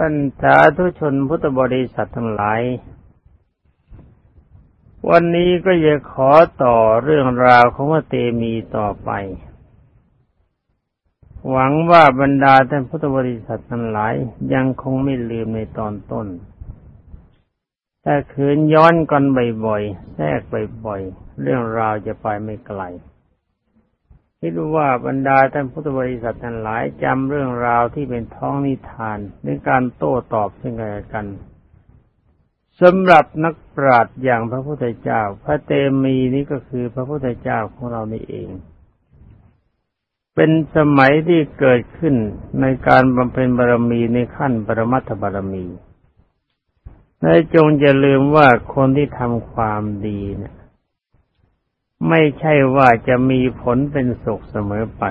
ท่านสาธุชนพุทธบริษัททั้งหลาย วันนี้ก็จะขอต่อเรื่องราวของพระเตมีต่อไป หวังว่าบรรดาท่านพุทธบริษัททั้งหลายยังคงไม่ลืมในตอนต้น แต่คืนย้อนกันบ่อยๆ แทรกบ่อยๆ เรื่องราวจะไปไม่ไกล คิดว่าบรรดาท่านพุทธบริษัททั้งหลายจำเรื่องราวที่เป็นท้องนิทานในการโต้ตอบซึ่งกันและกันสำหรับนักปราชญ์อย่างพระพุทธเจ้า พระเตมีนี้ก็คือพระพุทธเจ้าของเรานี่เอง เป็นสมัยที่เกิดขึ้นในการบำเพ็ญบารมีในขั้นปรมัตถบารมีในจงอย่าลืมว่าคนที่ทำความดีเนี่ย ไม่ใช่ว่าจะมีผลเป็นสุขเสมอไป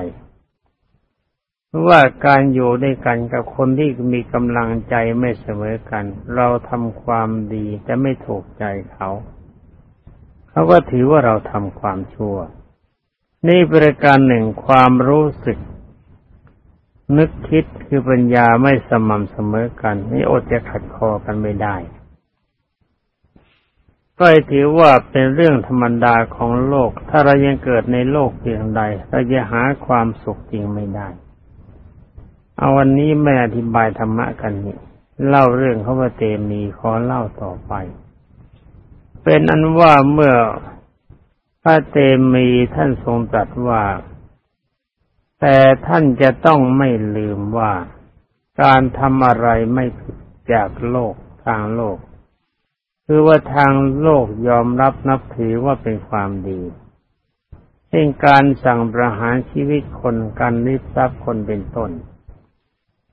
เพราะว่าการอยู่ด้วยกันกับคนที่มีกำลังใจไม่เสมอกัน เราทำความดีแต่ไม่ถูกใจเขา เขาก็ถือว่าเราทำความชั่ว นี่ประการหนึ่งความรู้สึก นึกคิดคือปัญญาไม่สม่ำเสมอกัน นี่อดจะขัดคอกันไม่ได้ ก็ถือว่าเป็นเรื่องธรรมดาของโลก ถ้าเรายังเกิดในโลกเพียงใดเราจะหาความสุขจริงไม่ได้ เอาวันนี้ไม่อธิบายธรรมะกันนี่เล่าเรื่องเขาว่าเตมีขอเล่าต่อไป เป็นอันว่าเมื่อพระเตมีท่านทรงตรัสว่า แต่ท่านจะต้องไม่ลืมว่า การทำอะไรไม่ผิดจากโลกทางโลก คือว่าทางโลกยอมรับนับถือว่าเป็นความดีเช่นการสั่งประหารชีวิตคนการริบทรัพย์คนเป็นต้น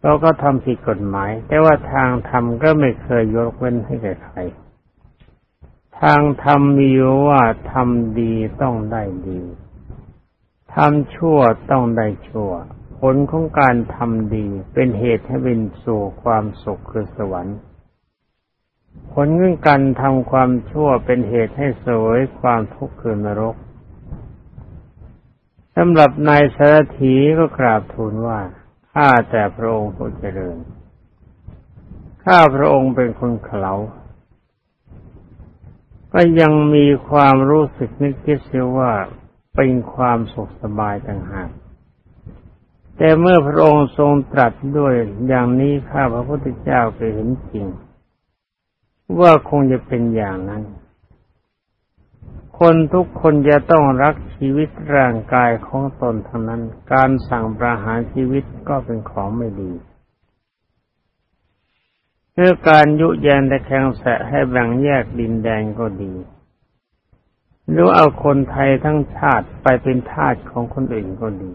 เราก็ทำผิดกฎหมาย แต่ว่าทางธรรมก็ไม่เคยยกเว้นให้แก่ใคร ทางธรรมมีว่าทำดีต้องได้ดีทำชั่วต้องได้ชั่ว ผลของการทำดีเป็นเหตุให้เป็นสู่ความสุขคือสวรรค์ ผลของการทำความชั่วเป็นเหตุให้สวยความทุกข์คือนรกสำหรับนายสารถีก็กราบทูลว่าข้าแต่พระองค์ผู้เจริญข้าพระองค์เป็นคนเขาก็ยังมีความรู้สึกนึกคิดเสียว่าเป็นความสุขสบายต่างหากแต่เมื่อพระองค์ทรงตรัสด้วยอย่างนี้ข้าพระพุทธเจ้าไปเห็นจริง ว่าคงจะเป็นอย่างนั้น คนทุกคนจะต้องรักชีวิตร่างกายของตนทั้งนั้น การสั่งประหารชีวิตก็เป็นของไม่ดีเพื่อการยุแยงแต่แข่งแสะให้แบ่งแยกดินแดนก็ดีหรือเอาคนไทยทั้งชาติไปเป็นทาสของคนอื่นก็ดี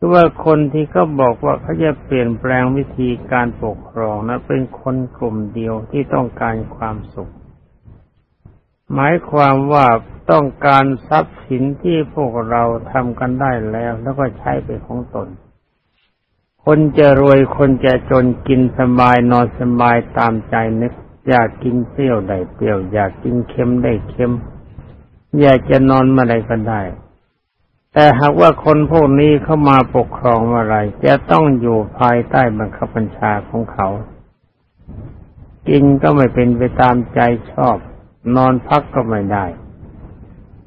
หรือว่าคนที่เขาบอกว่าเขาจะเปลี่ยนแปลงวิธีการปกครองนะเป็นคนกลุ่มเดียวที่ต้องการความสุข หมายความว่าต้องการทรัพย์สินที่พวกเราทำกันได้แล้ว แล้วก็ใช้ไปของตน คนจะรวยคนจะจนกินสบายนอนสบายตามใจนึก อยากกินเปรี้ยวได้เปรี้ยว อยากกินเค็มได้เค็ม อยากจะนอนเมื่อไรก็ได้ แต่หากว่าคนพวกนี้เข้ามาปกครองอะไร จะต้องอยู่ภายใต้บังคับบัญชาของเขา กินก็ไม่เป็นไปตามใจชอบ นอนพักก็ไม่ได้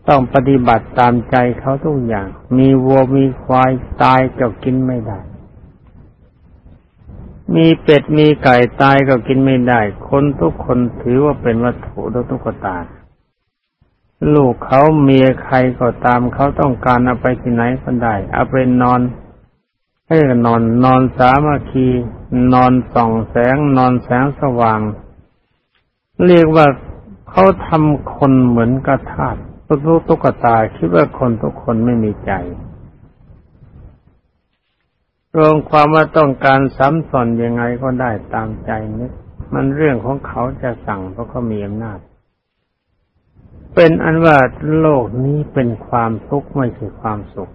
ต้องปฏิบัติตามใจเขาทุกอย่าง มีวัวมีควายตายก็กินไม่ได้ มีเป็ดมีไก่ตายก็กินไม่ได้ คนทุกคนถือว่าเป็นวัตถุทุกตา ลูกเขาเมียใครก็ตามเขาต้องการเอาไปที่ไหนก็ได้ เอาไปนอนให้นอนนอนสามัคคี นอนส่องแสง นอนแสงสว่าง เรียกว่าเขาทำคนเหมือนกระทาตุ๊กตุ๊กตาคิดว่าคนทุกคนไม่มีใจ รวมความว่าต้องการซ้ำสอนยังไงก็ได้ตามใจนึกมันเรื่องของเขาจะสั่งเพราะเขามีอำนาจ เป็นอันว่าโลกนี้เป็นความทุกข์ไม่ใช่ความสุข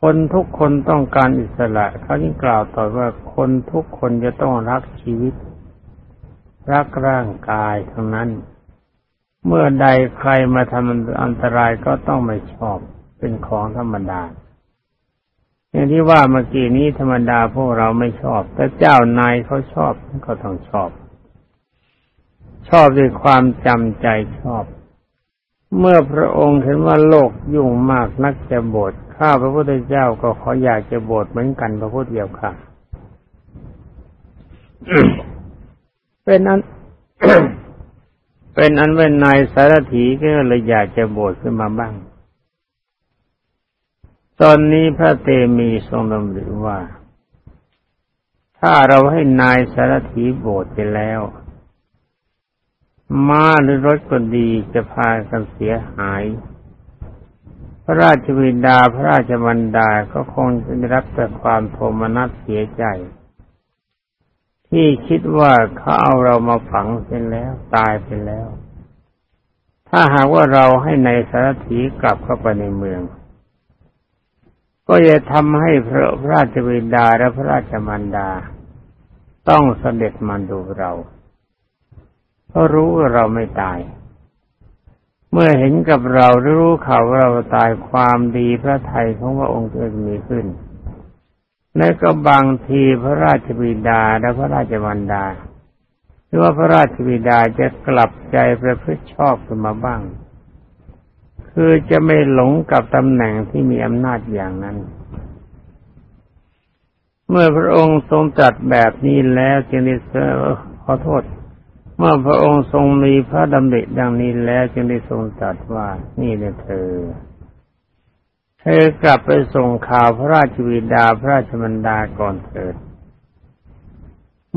คนทุกคนต้องการอิสระเขายิ่งกล่าวต่อว่าคนทุกคนจะต้องรักชีวิต รักร่างกายทั้งนั้น เมื่อใดใครมาทำอันตรายก็ต้องไม่ชอบเป็นของธรรมดาอย่างที่ว่าเมื่อกี้นี้ธรรมดาพวกเราไม่ชอบ แต่เจ้านายเขาชอบก็ต้องชอบ ชอบด้วยความจำใจชอบ เมื่อพระองค์เห็นว่าโลกยุ่งมากนักจะบทข้าพระพุทธเจ้าก็ขออยากจะบทเหมือนกันพระพุทธเดียวค่ะเป็นนั้นเป็นอันเว้นนายสารถีก็เลยอยากจะบวชขึ้นมาบ้าง ตอนนี้พระเตมีทรงดำริว่า ถ้าเราให้นายสารถีโบสถ์ไปแล้ว ม้าหรือรถก็ดีจะพากันเสียหาย พระราชวิดาพระราชมันดาก็คงจะได้รับแต่ความโทมนัสเสียใจ ที่คิดว่าเขาเอาเรามาฝังเสร็จแล้วตายไปแล้ว ถ้าหากว่าเราให้ในสารถีกลับเข้าไปในเมือง ก็จะทำให้พระพระราชบิดาและพระราชมารดา ต้องเสด็จมาดูเรา เพราะรู้ว่าเราไม่ตาย เมื่อเห็นกับเรารู้ข่าวว่าเราตายความดีพระไทยของพระองค์จะมีขึ้น และก็บางทีพระราชบิดาและพระราชมันดา หรือว่าพระราชบิดาจะกลับใจประพฤติชอบขึ้นมาบ้าง คือจะไม่หลงกับตำแหน่งที่มีอำนาจอย่างนั้นเมื่อพระองค์ทรงจัดแบบนี้แล้วจึงได้ขอโทษ เมื่อพระองค์ทรงมีพระดำริดังนี้แล้วจึงได้ทรงตรัสว่านี่เนี่ยเธอ เธอกลับไปส่งข่าวพระราชวิดาพระราชมันดาก่อนเถิด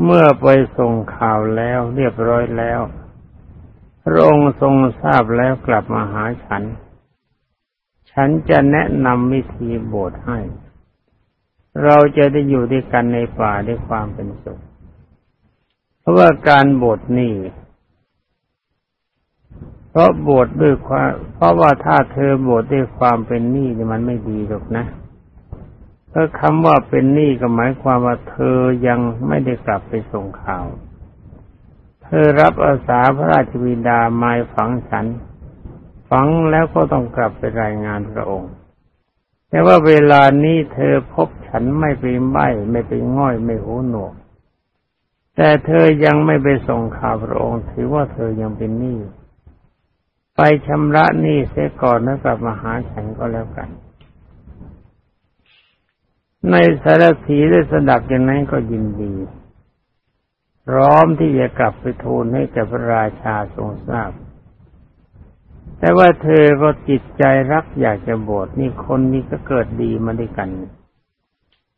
เมื่อไปส่งข่าวแล้วเรียบร้อยแล้ว พระองค์ทรงทราบแล้วกลับมาหาฉัน ฉันจะแนะนำวิธีบวชให้ เราจะได้อยู่ด้วยกันในป่าด้วยความเป็นสุข เพราะว่าการบวชนี่เพราะบวชดด้วยความ เพราะว่าถ้าเธอบวชดด้วยความเป็นหนี้นี่มันไม่ดีหรอกนะเพราคำว่าเป็นหนี้ก็หมายความว่าเธอยังไม่ได้กลับไปส่งข่าว เธอรับอาสาพระราชวิดามาฝังฉัน ฝังแล้วก็ต้องกลับไปรายงานพระองค์ แต่ว่าเวลานี้เธอพบฉันไม่ไปใบไม่ไปง่อยไม่หูหนวก แต่เธอยังไม่ไปส่งข่าวพระองค์ ถือว่าเธอยังเป็นหนี้ไปชำระหนี้เสียก่อนแล้วกลับมาหาฉันก็แล้วกัน ในสารถีได้สดับอย่างนั้นก็ยินดี พร้อมที่จะกลับไปทูลให้กับพระราชาทรงทราบ แต่ว่าเธอก็จิตใจรักอยากจะบวชนี่คนนี้ก็เกิดดีมาด้วยกัน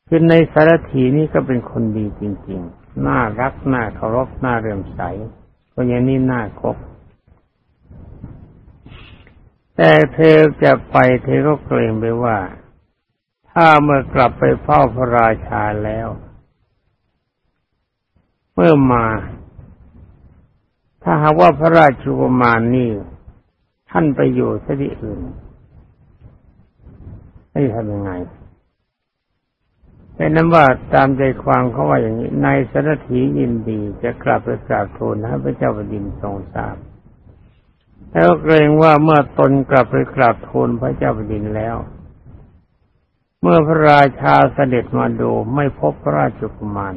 คือในสารถีนี่ก็เป็นคนดีจริง ๆ น่ารักน่าเคารพน่าเรื่มใสคนอย่างนี้น่าคบแต่เธอจะไปเธอก็เกรงไปว่า ถ้าเมื่อกลับไปเฝ้าพระราชาแล้ว เมื่อมา ถ้าหากว่าพระราชกุมารนี่ท่านไปอยู่ที่อื่นไม่ทำยังไง เป็นนั้นว่าตามใจความเขาว่าอย่างนี้นายสรถียินดีจะกลับไปกราบทูลให้พระเจ้าแผ่นดินทรงทราบแล้วเกรงว่าเมื่อตนกลับไปกราบทูลพระเจ้าแผ่นดินแล้ว เมื่อพระราชาเสด็จมาดูไม่พบพระราชกุมาร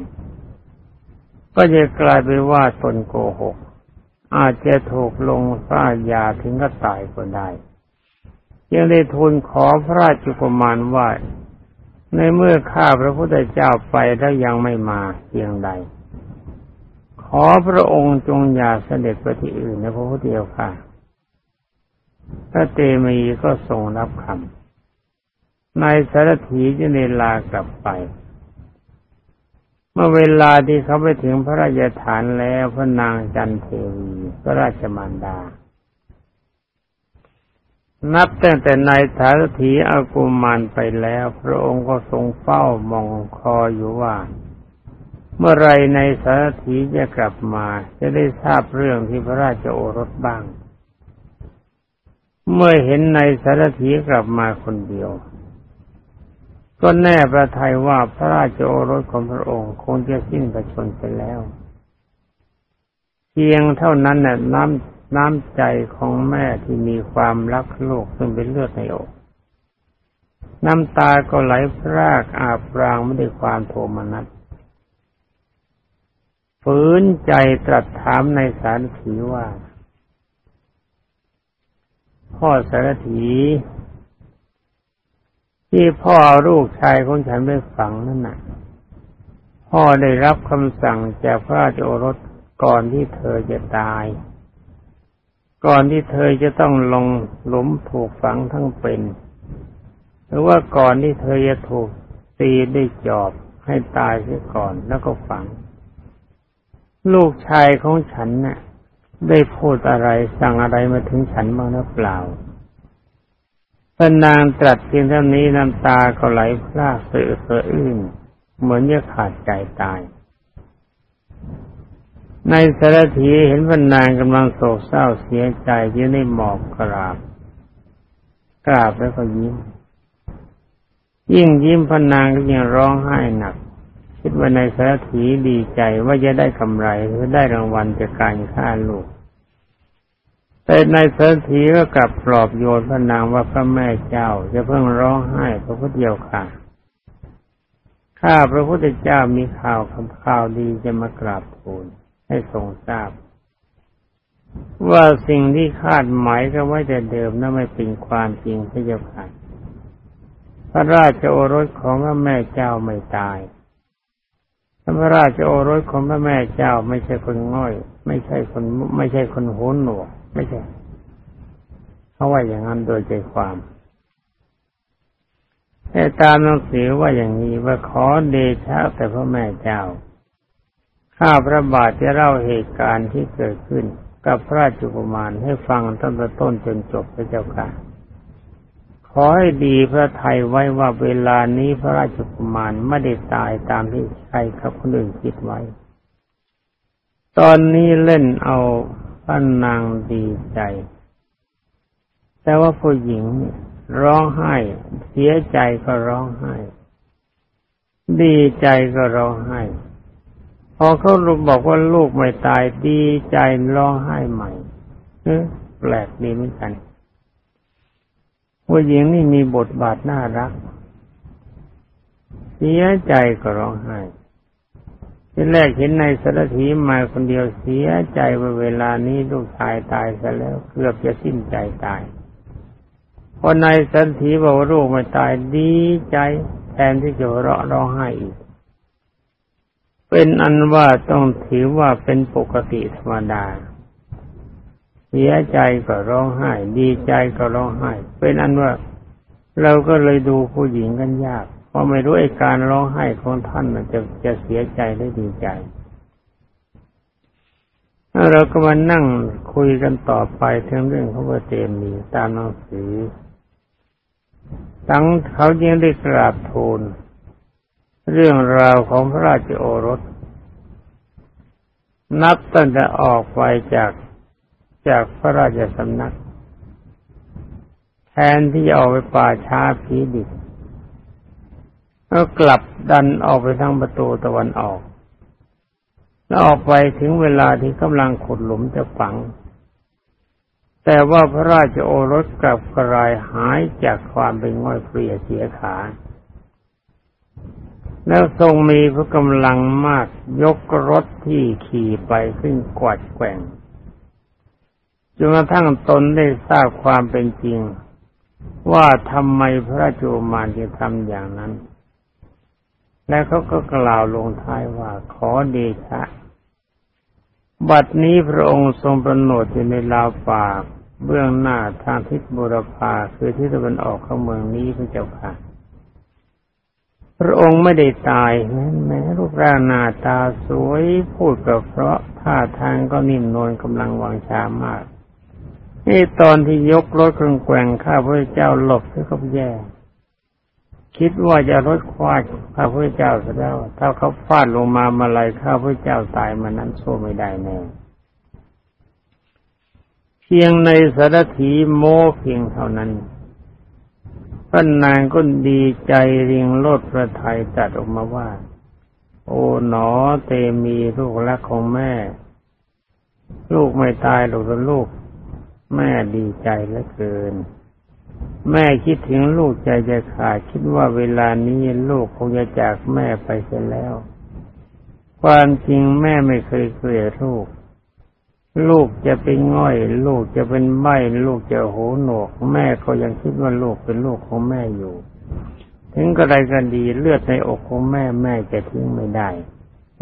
ก็จะกลายเป็นว่าตนโกหก อาจจะถูกลงฟ้ายาถึงก็ตายก็ได้ยังได้ทูลขอพระราชกุมารว่า ในเมื่อข้าพระพุทธเจ้าไปแล้วยังไม่มาเพียงใด ขอพระองค์จงอย่าเสด็จไปที่อื่นนะพระพุทธเจ้าค่ะพระเตมีก็ทรงรับคำนายสารถีจะเนลากลับไป เมื่อเวลาที่เขาไปถึงพระราชฐานแล้วพระนางจันเทวีพระราชมารดา นับตั้งแต่นายสารถีอากุมารไปแล้ว พระองค์ก็ทรงเฝ้ามองคออยู่ว่า เมื่อไรในสารถีจะกลับมา จะได้ทราบเรื่องที่พระราชโอรสบ้าง เมื่อเห็นในสารถีกลับมาคนเดียว ก็แน่ประทัยว่าพระราชโอรสของพระองค์คงจะสิ้นประชนไปแล้ว เพียงเท่านั้นน่ะน้ำ น้ำใจของแม่ที่มีความรักโลกซึ่งเป็นเลือดในอก น้ำตาก็ไหลพรากอาบรางไม่ได้ความโทมนัสฝืนใจตรัสถามในสารถีว่า พ่อสารถีที่พ่อลูกชายของฉันไปฝังนั่นน่ะ พ่อได้รับคำสั่งจากพระราชโอรสก่อนที่เธอจะตาย ก่อนที่เธอจะต้องลงหลุมถูกฝังทั้งเป็น หรือว่าก่อนที่เธอจะถูกตีด้วยจอบให้ตายเสียก่อนแล้วก็ฝัง ลูกชายของฉันนะ่ะ ได้พูดอะไรสั่งอะไรมาถึงฉันบ้างหรือเปล่าพระนางตรัสเพียงเท่านี้น้ำตาก็ไหลพลากเสือเสืออื่นเหมือนจะขาดใจตาย ในสารถีเห็นพนางกำลังโศกเศร้าเสียใจยืนในหมอบกราบ กราบแล้วก็ยิ้ม ยิ่งยิ้มพนางก็ยิ่งร้องไห้หนัก คิดว่าในสารถีดีใจว่าจะได้กำไรหรือได้รางวัลจากการฆ่าลูก แต่ในสารถีก็กลับปลอบโยนพนางว่าพระแม่เจ้าจะเพิ่งร้องไห้พระพุทธเดียวค่ะข้าพระพุทธเจ้ามีข่าวคำข่าวดีจะมากราบทูล ให้ทรงทราบ ว่าสิ่งที่คาดหมายกันไว้แต่เดิมนั้นไม่เป็นความจริงพระเจ้าค่ะพระราชโอรสของพระแม่เจ้าไม่ตายพระราชโอรสของพระแม่เจ้าไม่ใช่คนง่อย ไม่ใช่คน ไม่ใช่คนโหนหนวกไม่ใช่เขาว่าอย่างนั้นโดยใจความแต่ตามหนังสือว่าอย่างนี้ว่าขอเดชะแต่พระแม่เจ้า ข้าพระบาทจะเล่าเหตุการณ์ที่เกิดขึ้น กับพระราชกุมารให้ฟังตั้งแต่ต้นจนจบพระเจ้าค่ะ ขอให้ดีพระไทยไว้ว่าเวลานี้พระราชกุมารไม่ได้ตายตามที่ใครครับคนอื่นคิดไว้ ตอนนี้เล่นเอาพระนางดีใจ แต่ว่าผู้หญิงร้องไห้ เสียใจก็ร้องไห้ ดีใจก็ร้องไห้ พอเขาบอกว่าลูกไม่ตายดีใจร้องไห้ใหม่แปลกดีเหมือนกันผู้หญิงนี่มีบทบาทน่ารักเสียใจก็ร้องไห้ที่แรกเห็นในสารถีมาคนเดียวเสียใจว่าเวลานี้ลูกชายตายซะแล้วเกือบจะสิ้นใจตายพอในสันถีบอกว่าลูกไม่ตายดีใจ แทนที่จะเราะร้องไห้อีก เป็นอันว่าต้องถือว่าเป็นปกติธรรมดา เสียใจก็ร้องไห้ ดีใจก็ร้องไห้ เป็นอันว่าเราก็เลยดูผู้หญิงกันยาก เพราะไม่รู้ไอ้การร้องไห้ของท่านมันจะจะเสียใจหรือดีใจเราก็มานั่งคุยกันต่อไปถึงเรื่องของพระเตมีตามหนังสือตั้งเขายังได้กราบทูล เรื่องราวของพระราชโอรส นับตั้งแต่ออกไปจากจากพระราชสำนัก แทนที่จะออกไปป่าช้าผีดิบก็กลับดันออกไปทางประตูตะวันออก แล้วออกไปถึงเวลาที่กำลังขุดหลุมจะฝัง แต่ว่าพระราชโอรสกลับกระไรหายจากความเป็นง่อยเปลี่ยเสียขา แล้วทรงมีพระกำลังมากยกรถที่ขี่ไปขึ้นกวาดแกว่งจนกระทั่งตนได้ทราบความเป็นจริง ว่าทำไมพระจูมานจึงทำอย่างนั้น และเขาก็กล่าวลงท้ายว่าขอเดชะ บัดนี้พระองค์ทรงประโนดอยู่ในลาวป่าเบื้องหน้าทางทิศบุรพาคือทิศตะวันออกของเมืองนี้พระเจ้าค่ะ พระองค์ไม่ได้ตายแม้แม้รูปร่างหน้าตาสวยพูดกับเพราะท่าทางก็นิ่มนวลกำลังวางชามากนี่ตอนที่ยกรถเครื่องแกว่งข้าพระเจ้าหลบที่เขาแย่ คิดว่าจะรถควาดข้าพระเจ้าซะแล้ว ถ้าเขาฟาดลงมามาลายข้าพระเจ้าตายมานั้นสู้ไม่ได้แน่เพียงในสารถีโมเพียงเท่านั้น พระนางก็ดีใจเรียงโลดพระไทยตัดออกมาว่า โอ๋หนอเตมีลูกรักของแม่ ลูกไม่ตายหรอกลูก แม่ดีใจเหลือเกิน แม่คิดถึงลูกใจจะขาดคิดว่าเวลานี้ลูกคงจะจากแม่ไปเสียแล้ว ความจริงแม่ไม่เคยเกลียดลูก ลูกจะเป็นง่อย ลูกจะเป็นใบลูกจะโหหนวก แม่ก็ยังคิดว่าลูกเป็นลูกของแม่อยู่ ถึงกระไรก็ดีเลือดในอกของแม่แม่จะทิ้งไม่ได้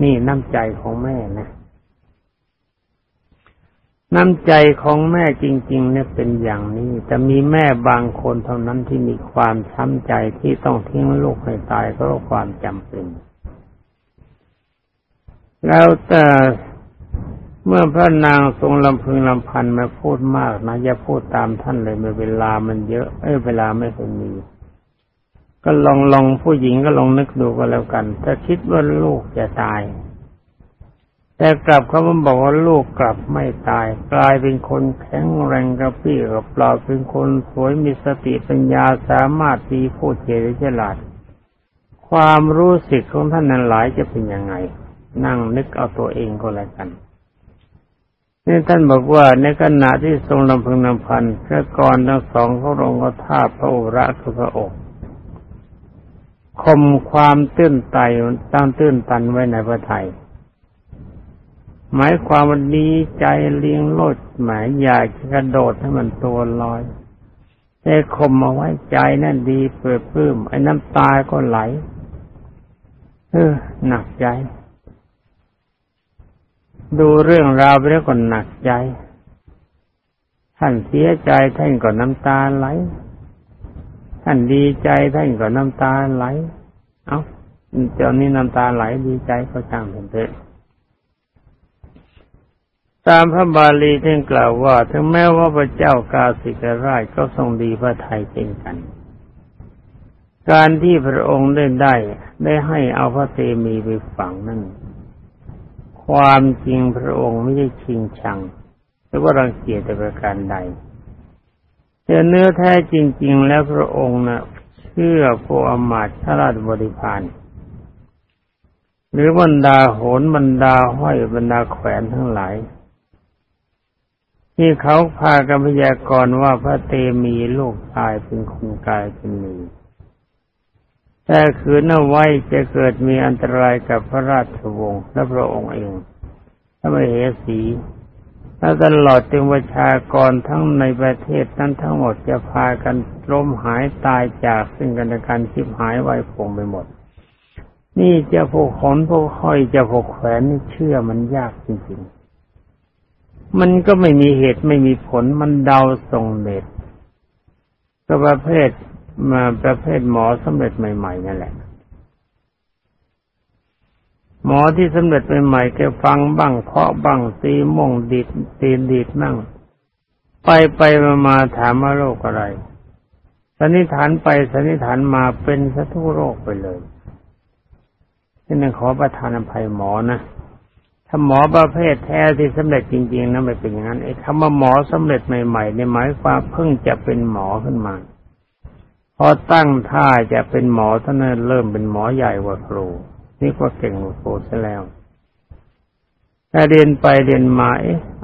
นี่น้ำใจของแม่นะ น้ำใจของแม่จริง ๆ เนี่ยเป็นอย่างนี้แต่มีแม่บางคนเท่านั้นที่มีความช้ำใจที่ต้องทิ้งลูกให้ตายเพราะความจำเป็นแล้วแต่ เมื่อพระนางทรงลำพึงลำพันมาพูดมากนะอย่าพูดตามท่านเลยเมื่อเวลามันเยอะเอ้ยเวลาไม่เคยมี ก็ลองลองผู้หญิงก็ลองนึกดูก็แล้วกัน ถ้าคิดว่าลูกจะตาย แต่กลับเขาบอกว่าลูกกลับไม่ตาย กลายเป็นคนแข็งแรงกระปี้กับเปล่าเป็นคนสวยมีสติปัญญาสามารถตีพูดเฉยฉลาด ความรู้สึกของท่านนั้นหลายจะเป็นยังไง นั่งนึกเอาตัวเองก็แล้วกัน นี่ท่านบอกว่าในขณะที่ทรงลำพึงลำพันพระกรทั้งสองเขาลงก็ท่าพระอุระคือพระอกคมความตื้นไตตั้งตื้นตันไว้ในพระไทย หมายความว่าดีใจเลี้ยงโลดหมายอยากกระโดดให้มันตัวลอยแต่ข่มาไว้ใจนั่นดีเปิดพื้มไอ้น้ำตาก็ไหล เออหนักใจ ดูเรื่องราวไปแล้วก็หนักใจ ท่านเสียใจท่านก็น้ำตาไหล ท่านดีใจท่านก็น้ำตาไหล เอา้าเจ้านี้น้ำตาไหลดีใจก็ช่างเถอะตามพระบาลีท่านกล่าวว่า ถึงแม้ว่าพระเจ้ากาสิกราชก็ทรงดีพระไทยเช่นกัน การที่พระองค์ได้ได้ ได้ให้เอาพระเตมีไปฝังนั่น ความจริงพระองค์ไม่ได้ชิงชังหรือว่ารังเกียจแต่ประการใดแต่เนื้อแท้จริง ๆ แล้วพระองค์นะ่ะเชื่อพวกอมาตย์าราชบริพารหรือบรรดาโหนบรรดาห้อยบรรดาแขวนทั้งหลาย ที่เขาพากันพยากรณ์ว่าพระเตมีลูกชายเป็นคนกายเป็นมี แต่คืนเอาไว้จะเกิดมีอันตรายกับพระราชวงศ์และพระองค์เองถ้าไม่เหสีและตลอดจึงประชากรทั้งในประเทศนั้นทั้งหมดจะพากันล้มหายตายจากซึ่งกันและกันชิบหายไว้พงไปหมด นี่จะพกขนพกห้อยจะพกแขวนนี่เชื่อมันยากจริงๆ มันก็ไม่มีเหตุไม่มีผลมันเดาส่งเด็ดก็ประเภท มาประเภทหมอสำเร็จใหม่ ๆ นั่นแหละ หมอที่สำเร็จใหม่ๆแกฟังบ้างเคาะบ้างตีม่งดีดตีนดีดนั่ง ไปไปมามาถามว่าโรคอะไรสันนิษฐานไปสันนิษฐานมาเป็นสัตุโรคไปเลยนี่นั่นขอประทานอภัยหมอนะถ้าหมอประเภทแท้ที่สำเร็จจริง ๆนะไม่เป็นอย่างนั้นไอ้คำว่าหมอสำเร็จใหม่ๆในหมายความเพิ่งจะเป็นหมอขึ้นมา พอตั้งท่าจะเป็นหมอท่านเริ่มเป็นหมอใหญ่กว่าครู นี่ก็เก่งกว่าครูซะแล้วถ้าเรียนไปเรียนมา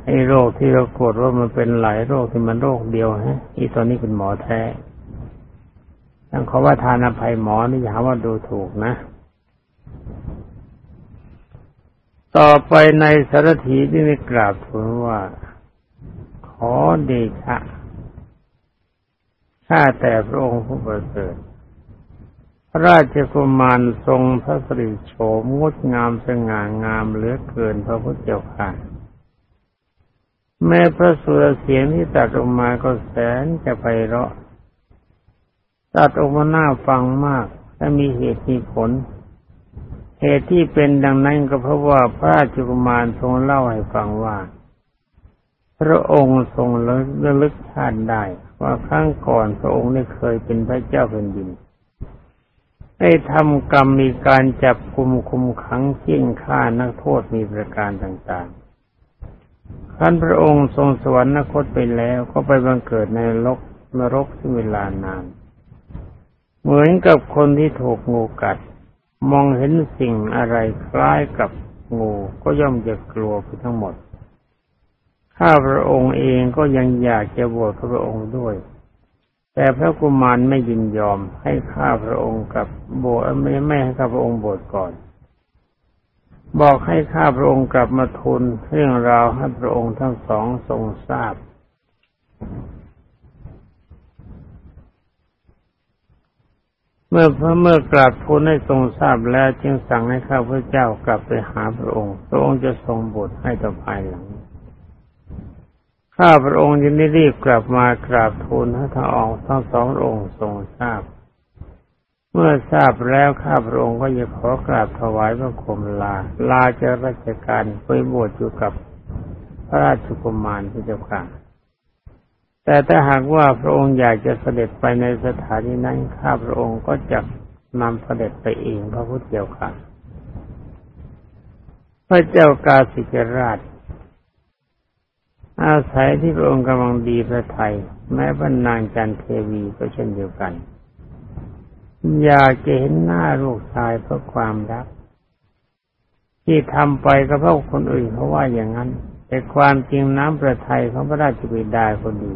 ไอ้โรคที่เรากรธว่ามันเป็นหลายโรคที่มันโรคเดียวฮะ อีตอนนี้เป็นหมอแท้ต้องขอว่าทานอภัยหมอนี่อย่าว่าดูถูกนะ ต่อไปในสารถีที่ได้กราบทูลว่า ขอเดชะ ข้าแต่พระองค์ผู้ประเสริฐพระราชกุมารทรงพระสิริโฉมงดงามสง่างามเหลือเกินพระพุทธเจ้าค่ะ แม้พระสุรเสียงที่ตัดออกมาก็แสนจะไปเราะ ตัดออกมาหน้าฟังมากและมีเหตุมีผล เหตุที่เป็นดังนั้นก็เพราะว่าพระราชกุมารทรงเล่าให้ฟังว่า พระองค์ทรงระลึกชาติได้ ว่าครั้งก่อนพระองค์ได้เคยเป็นพระเจ้าแผ่นดินได้ทำกรรมมีการจับคุมคุมขังเที่ยงฆ่านักโทษมีประการต่างๆขั้นพระองค์ทรงสวรรคตไปแล้วก็ไปบังเกิดในนรกนรกที่เวลานาน เหมือนกับคนที่ถูกงูกัด มองเห็นสิ่งอะไรคล้ายกับงูก็ย่อมจะกลัวไปทั้งหมด ข้าพระองค์เองก็ยังอยากจะบวชพระองค์ด้วย แต่พระกุมารไม่ยินยอมให้ข้าพระองค์กับโบสไม่ไม่ให้ข้าพระองค์โบสก่อน บอกให้ข้าพระองค์กลับมาทูลเรื่องราวให้พระองค์ทั้งสองทรงทราบเมื่อพระเมื่อกราบทูลให้ทรงทราบแล้วจึงสั่งให้ข้าพระเจ้ากลับไปหาพระองค์ พระองค์จะทรงบทให้ต่อภายหลัง ข้าพระองค์ยังได้รีบกลับมากราบทูลให้ทั้งองทั้งสององค์ทรงทราบ เมื่อทราบแล้วข้าพระองค์ก็จะขอกราบถวายพระคมลา ลาจะราชการไปบวชอยู่กับพระราชกุมารพระเจ้าค่ะแต่ถ้าหากว่าพระองค์อยากจะเสด็จไปในสถานีนั้นข้าพระองค์ก็จะนำเสด็จไปเองพระพุทธเจ้าค่ะ พระเจ้ากาสิกราช อาศัยที่พระองค์กำลังดีพระไทย แม้พระนางจันเทวีก็เช่นเดียวกัน อยากจะเห็นหน้าลูกชายเพราะความรัก ที่ทำไปก็เพราะคนอื่นเขาว่าอย่างนั้น แต่ความจริงน้ำประทัยของพระราชบิดาก็ดี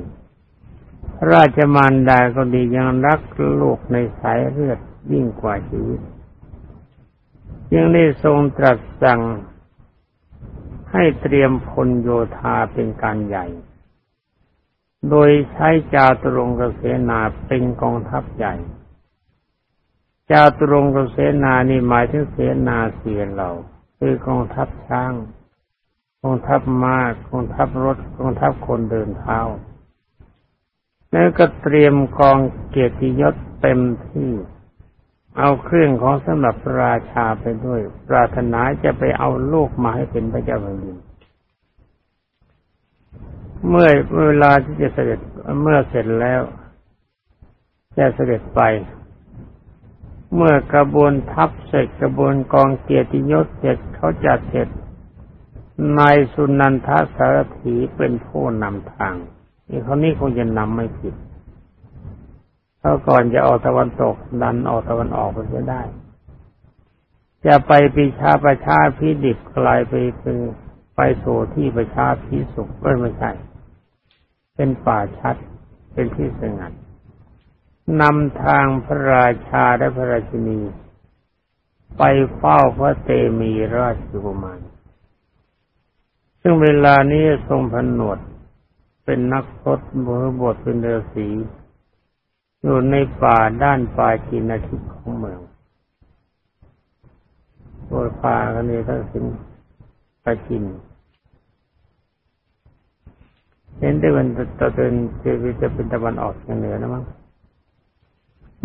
พระราชมารดาก็ดียังรักลูกในสายเลือดยิ่งกว่าชีวิตยังได้ทรงตรัสสั่ง ให้เตรียมพลโยธาเป็นการใหญ่ โดยใช้จาตุรงกเสนาเป็นกองทัพใหญ่ จาตุรงกเสนานี่หมายถึงเสนาเสียเหล่าคือกองทัพช้างกองทัพมา้ากองทัพรถกองทัพคนเดินเท้า แล้วก็เตรียมกองเกียรติยศเต็มที่ เอาเครื่องของสำหรับราชาไปด้วย ปรารถนาจะไปเอาลูกมาให้เป็นพระเจ้าแผ่นดิน เมื่อเวลาที่จะเสด็จเมื่อเสร็จแล้วจะเสด็จไป เมื่อกระบวนทัพเสร็จกระบวนกองเกียรติยศเสร็จเขาจัดเสร็จนายสุนันทสารถีเป็นผู้นำทางนี่เขานี้คงจะนำไม่ผิด เพราะก่อนจะออกตะวันตก ดันออกตะวันออกไปได้ จะไปปีชาประชาพิดิบกลายไปเป็นไปสู่ที่ประชาพิสุขก็ไม่ใช่ เป็นป่าชัด เป็นที่สงัดนำทางพระราชาและพระราชินี ไปเฝ้าพระเตมีราชกุมารซึ่งเวลานี้ทรงผนวดเป็นนักพรตมือบทเป็นเดสี อยู่ในป่าด้านป่าจีนทิศของเมืองตัวป่ากันนี้ทั้งสิ้นปาจินเห็นได้วันตะเดินจะจะเป็นตะวันออกเฉียงเหนือนะมั้ง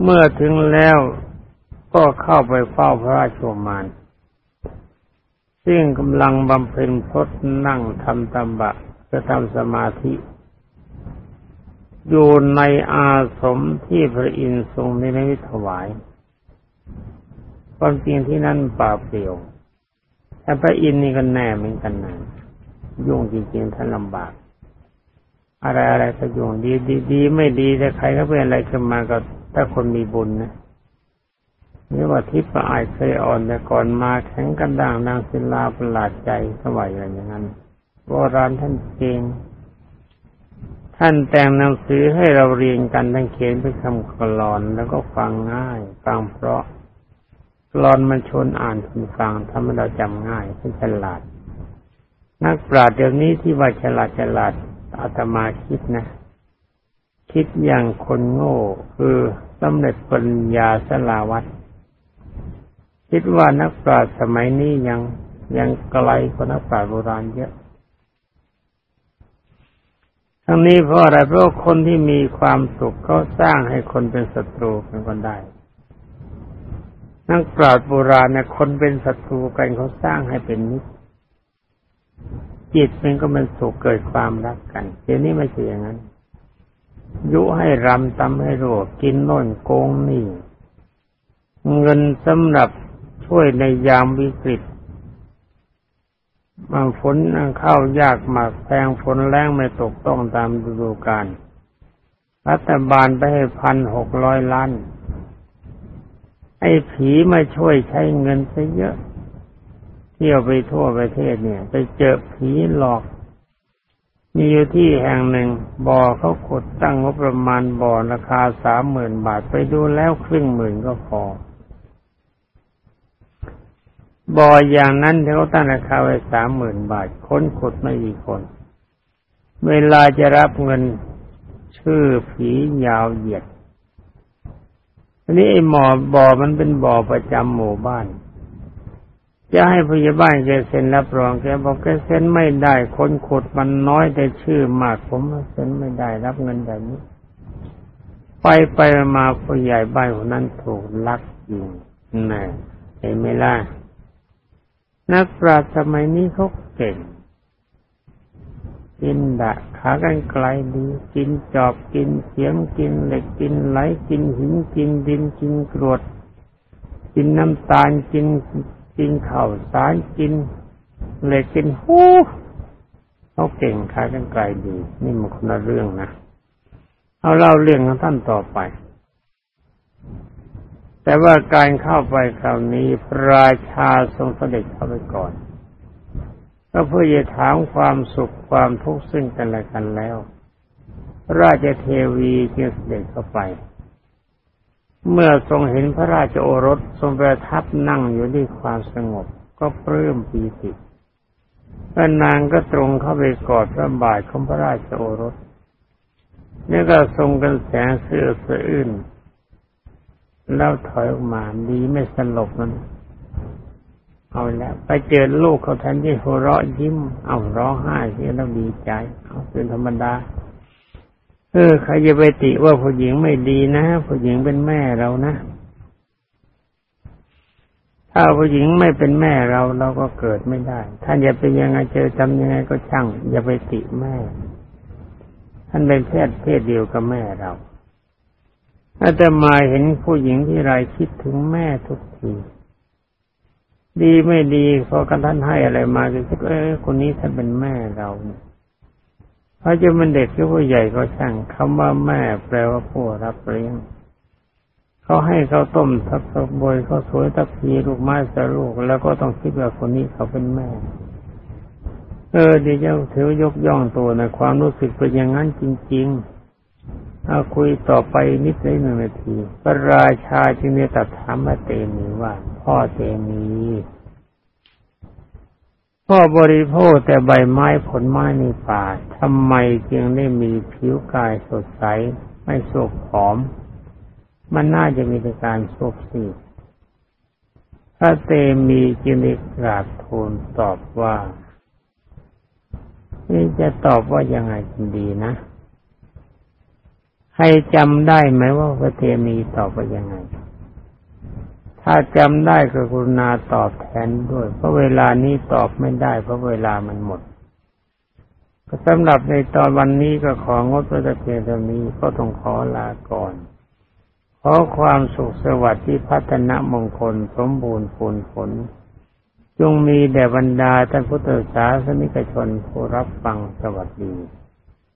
เมื่อถึงแล้วก็เข้าไปเฝ้าพระราชโอมานซึ่งกำลังบำเพ็ญพจนั่งทำตำบะจะทำสมาธิ อยู่ในอาสมที่พระอินทร์ทรงในนิมิตถวาย ความจริงที่นั่นป่าเปลี่ยวแต่พระอินทร์นี่ก็แน่เหมือนกันนะยุ่งจริงๆท่านลำบาก อะไรอะไรก็ยุ่งดีดีดีไม่ดีแต่ใครก็เป็นอะไรขึ้นมาก็ถ้าคนมีบุญนะนี่ว่าทิพย์อายเคยอ่อนแต่ก่อนมาแข็งกันด่างนางศิลาประหลาดใจสวัยอะไรอย่างนั้นโบราณท่านเก่ง ท่านแต่งหนังสือให้เราเรียนกันทั้งเขียนเป็นคำกลอนแล้วก็ฟังง่าย ฟังเพราะกลอนมันชนอ่านทนฟังทำให้เราจำง่ายเป็นฉลาด นักปราชญ์เดี๋ยวนี้ที่ว่าฉลาดฉลาดอาตมาคิดนะ คิดอย่างคนโง่คือสำเร็จปัญญาสลาวัตคิดว่านักปราชญ์สมัยนี้ยังยังไกลกว่านักปราชญ์โบราณเยอะ ทั้งนี้เพราะอะไรเพราะคนที่มีความสุขเขาสร้างให้คนเป็นศัตรูกันคนได้ นักปราชญ์โบราณเนี่ยคนเป็นศัตรูกันเขาสร้างให้เป็นมิตรจิตมันก็เป็นสุขเกิดความรักกันเดี๋ยวนี้ไม่ใช่อย่างนั้น ยุให้รำตำให้รัวกินโน่นโกงนี่ เงินสำหรับช่วยในยามวิกฤต บางฝนเข้ายากหมากแพงฝนแรงไม่ตกต้องตามฤดูกาลรัฐบาลไปให้พันหกร้อยล้าน ไอ้ผีมาช่วยใช้เงินซะเยอะ เที่ยวไปทั่วประเทศเนี่ย ไปเจอผีหลอก มีอยู่ที่แห่งหนึ่งบ่อเขาขุดตั้งงบประมาณบ่อราคาสามหมื่นบาทไปดูแล้วครึ่งหมื่นก็พอ บ่ออย่างนั้นเขาตั้งราคาไว้สามหมื่นบาทคนขุดไม่กี่คน เวลาจะรับเงินชื่อผียาวเหยียดอันนี้ไอ้หมอบ่อมันเป็นบ่อประจำหมู่บ้าน จะให้พยาบาลแกเซ็นรับรองแกบอกแกเซ็นไม่ได้ คนขุดมันน้อยแต่ชื่อมาก ผมเซ็นไม่ได้รับเงินแบบนี้ ไปไปมาผู้ใหญ่บ้านคนนั้นถูกลักยิงแน่เห็นไหมล่ะ นักปราชญ์สมัยนี้เขาเก่ง กินดะขากันไกลดี กินจอบกินเสียมกินเหล็กกินไหลกินหินกินดินกินกรวด กินน้ำตาลกินกินข้าวสารกินเหล็กกินหูเขาเก่งขากันไกลดี นี่มันคนละเรื่องนะเอาเล่าเรื่องของท่านต่อไป แต่ว่าการเข้าไปคราวนี้พระราชาทรงเสด็จเข้าไปก่อน ก็เพื่อจะถามความสุขความทุกข์ซึ่งกันและกันแล้ว ราชเทวีจึงเสด็จเข้าไป เมื่อทรงเห็นพระราชโอรสทรงประทับนั่งอยู่ด้วยความสงบก็ปลื้มปีติพระนางก็ตรงเข้าไปกอดพระบาทของพระราชโอรสนี่ก็ทรงกันแสงเสื่อสะอื้น แล้วถอยออกมาดีไม่สลบมัน เอาแล้วไปเจอลูกเขาแทนที่หัวเราะยิ้ม เอาร้องไห้ที่เราดีใจ เอาเป็นธรรมดา เออใครจะไปติว่าผู้หญิงไม่ดีนะผู้หญิงเป็นแม่เรานะถ้าผู้หญิงไม่เป็นแม่เราเราก็เกิดไม่ได้ ท่านจะเป็นยังไงเจอทำยังไงก็ช่าง อย่าไปติแม่ ท่านเป็นเพศเพศเดียวกับแม่เรา อาตมาเห็นผู้หญิงที่ไรคิดถึงแม่ทุกที ดีไม่ดีพอกันท่านให้อะไรมาก็คิดเออคนนี้ท่านเป็นแม่เราเพราะจะเป็นเด็กหรือผู้ใหญ่ก็ช่างคำว่าแม่แปลว่าผู้รับเลี้ยงเขาให้เขาต้มทับตะบอยเขาสวยตะพีลูกไม้สลูก แล้วก็ต้องคิดว่าคนนี้เขาเป็นแม่ เออเดี๋ยวจะถือยกย่องตัวนะความรู้สึกเป็นอย่างนั้นจริง ๆ เอาคุยต่อไปนิดหนึ่งนาที พระราชาจึงได้ตัดถามมาเตมีว่า พ่อเตมีพ่อบริโภคแต่ใบไม้ผลไม้ในป่าทำไมจึงได้มีผิวกายสดใส ไม่โศกผอม มันน่าจะมีแต่การโศกสีพระเตมีจึงได้กราบทูลตอบว่า นี่จะตอบว่ายังไงดีนะ ให้จำได้ไหมว่าพระเตมีตอบว่ายังไง ถ้าจำได้ก็กรุณาตอบแทนด้วย เพราะเวลานี้ตอบไม่ได้ เพราะเวลามันหมดก็สำหรับในตอนวันนี้ก็ของดพระเพียงเท่านี้ก็ต้องขอลาก่อน ขอความสุขสวัสดิ์ที่พัฒนมงคลสมบูรณ์ผลผล จงมีแด่บรรดาท่านพุทธศาสนิกชนผู้รับฟังสวัสดี